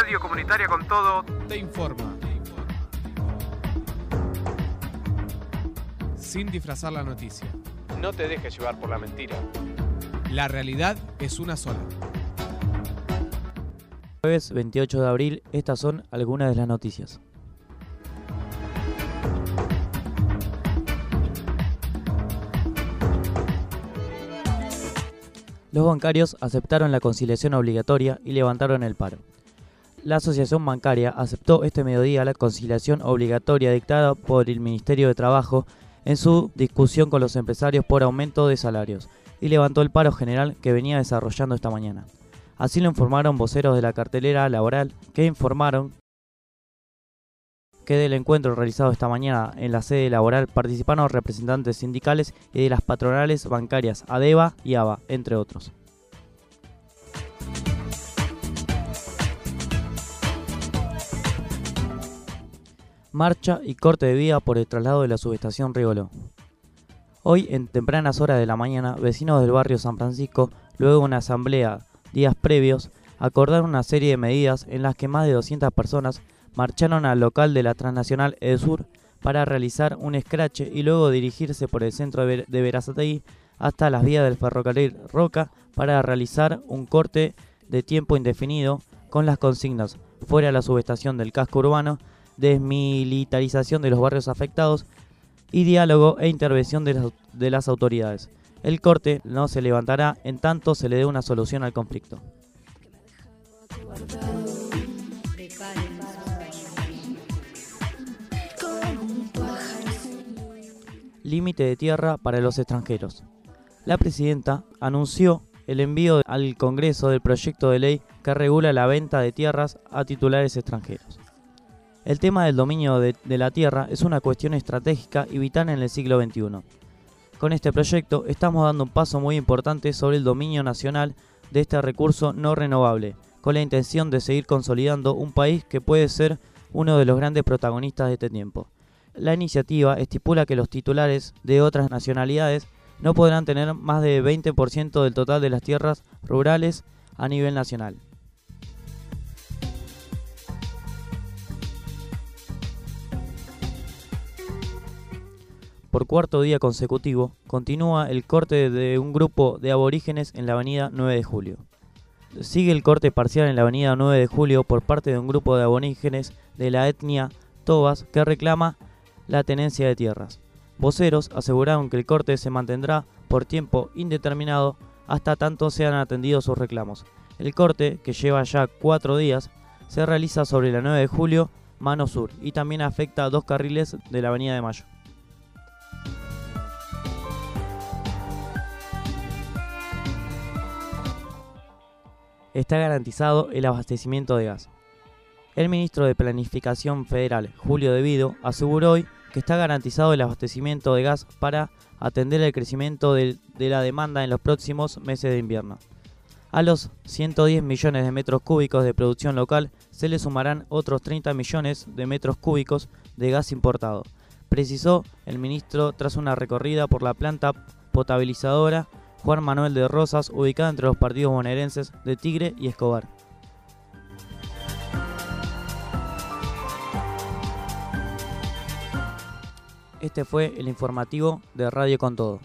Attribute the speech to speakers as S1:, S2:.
S1: Radio Comunitaria con Todo
S2: te informa. Sin disfrazar la noticia.
S1: No te dejes llevar por la mentira.
S2: La realidad es una sola.
S3: Jueves 28 de abril, estas son algunas de las noticias. Los bancarios aceptaron la conciliación obligatoria y levantaron el paro. La Asociación Bancaria aceptó este mediodía la conciliación obligatoria dictada por el Ministerio de Trabajo en su discusión con los empresarios por aumento de salarios y levantó el paro general que venía desarrollando esta mañana. Así lo informaron voceros de la cartelera laboral que informaron que del encuentro realizado esta mañana en la sede laboral participaron representantes sindicales y de las patronales bancarias ADEVA y ABA, entre otros. Marcha y corte de vía por el traslado de la subestación Rigoló. Hoy, en tempranas horas de la mañana, vecinos del barrio San Francisco, luego de una asamblea días previos, acordaron una serie de medidas en las que más de 200 personas marcharon al local de la transnacional EDESUR para realizar un escrache y luego dirigirse por el centro de Verazategui hasta las vías del ferrocarril Roca para realizar un corte de tiempo indefinido con las consignas fuera la subestación del casco urbano, desmilitarización de los barrios afectados y diálogo e intervención de las, de las autoridades. El corte no se levantará en tanto se le dé una solución al conflicto. límite de tierra para los extranjeros. La presidenta anunció el envío al Congreso del proyecto de ley que regula la venta de tierras a titulares extranjeros. El tema del dominio de, la tierra es una cuestión estratégica y vital en el siglo XXI. Con este proyecto estamos dando un paso muy importante sobre el dominio nacional de este recurso no renovable, con la intención de seguir consolidando un país que puede ser uno de los grandes protagonistas de este tiempo. La iniciativa estipula que los titulares de otras nacionalidades no podrán tener más de 20% del total de las tierras rurales a nivel nacional. Por cuarto día consecutivo, continúa el corte de un grupo de aborígenes en la avenida 9 de Julio. Sigue el corte parcial en la avenida 9 de Julio por parte de un grupo de aborígenes de la etnia Tobas que reclama la tenencia de tierras. Voceros aseguraron que el corte se mantendrá por tiempo indeterminado hasta tanto sean atendidos sus reclamos. El corte, que lleva ya cuatro días, se realiza sobre la 9 de julio, mano sur, y también afecta a dos carriles de la Avenida de Mayo. Está garantizado el abastecimiento de gas. El ministro de Planificación Federal, Julio Devido, aseguró hoy que está garantizado el abastecimiento de gas para atender el crecimiento de, la demanda en los próximos meses de invierno. A los 110 millones de metros cúbicos de producción local se le sumarán otros 30 millones de metros cúbicos de gas importado, precisó el ministro tras una recorrida por la planta potabilizadora Juan Manuel de Rosas, ubicada entre los partidos bonaerenses de Tigre y Escobar. Este fue el informativo de Radio con Todo.